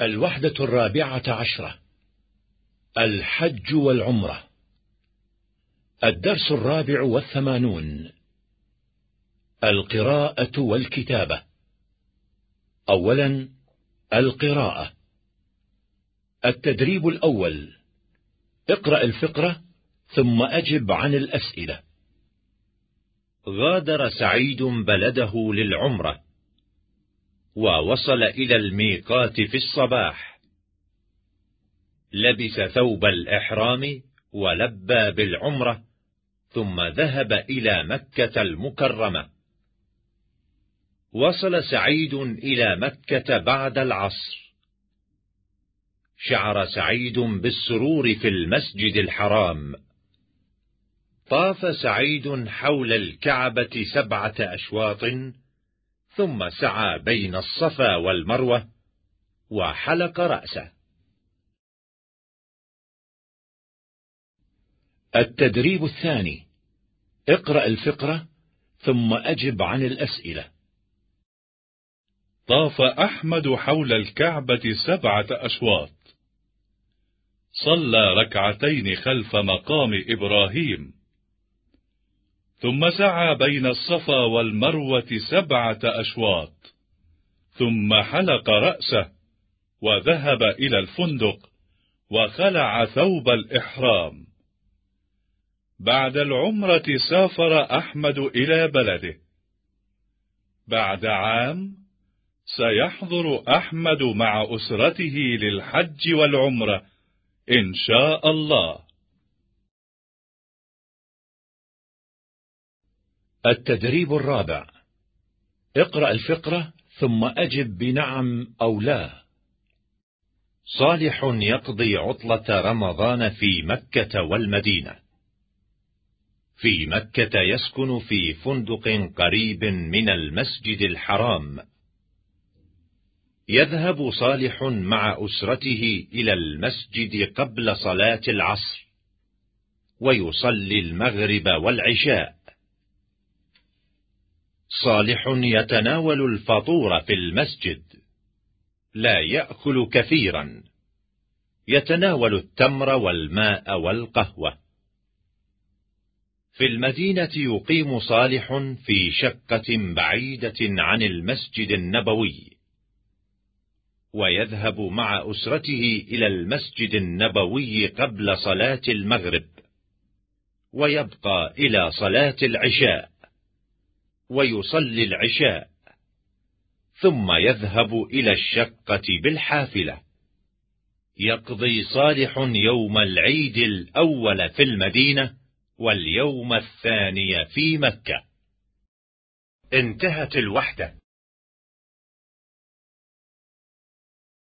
الوحدة الرابعة عشرة. الحج والعمرة. الدرس الرابع والثمانون. القراءة والكتابة. أولا القراءة. التدريب الأول. اقرأ الفقرة ثم أجب عن الأسئلة. غادر سعيد بلده للعمرة. ووصل إلى الميقات في الصباح. لبس ثوب الإحرام ولبى بالعمرة ثم ذهب إلى مكة المكرمة. وصل سعيد إلى مكة بعد العصر. شعر سعيد بالسرور في المسجد الحرام. طاف سعيد حول الكعبة سبعة أشواط ثم سعى بين الصفا والمروة وحلق رأسه. التدريب الثاني. اقرأ الفقرة ثم أجب عن الأسئلة. طاف أحمد حول الكعبة سبعة أشواط. صلى ركعتين خلف مقام إبراهيم. ثم سعى بين الصفا والمروة سبعة أشواط. ثم حلق رأسه وذهب إلى الفندق وخلع ثوب الإحرام. بعد العمرة سافر أحمد إلى بلده. بعد عام سيحضر أحمد مع أسرته للحج والعمرة إن شاء الله. التدريب الرابع. اقرأ الفقرة ثم أجب بنعم أو لا صالح يقضي عطلة رمضان في مكة والمدينة. في مكة يسكن في فندق قريب من المسجد الحرام. يذهب صالح مع أسرته إلى المسجد قبل صلاة العصر. ويصلي المغرب والعشاء. صالح يتناول الفطور في المسجد. لا يأكل كثيرا. يتناول التمر والماء والقهوة. في المدينة يقيم صالح في شقة بعيدة عن المسجد النبوي. ويذهب مع أسرته إلى المسجد النبوي قبل صلاة المغرب. ويبقى إلى صلاة العشاء. ويصلي العشاء. ثم يذهب إلى الشقة بالحافلة. يقضي صالح يوم العيد الأول في المدينة واليوم الثاني في مكة. انتهت الوحدة.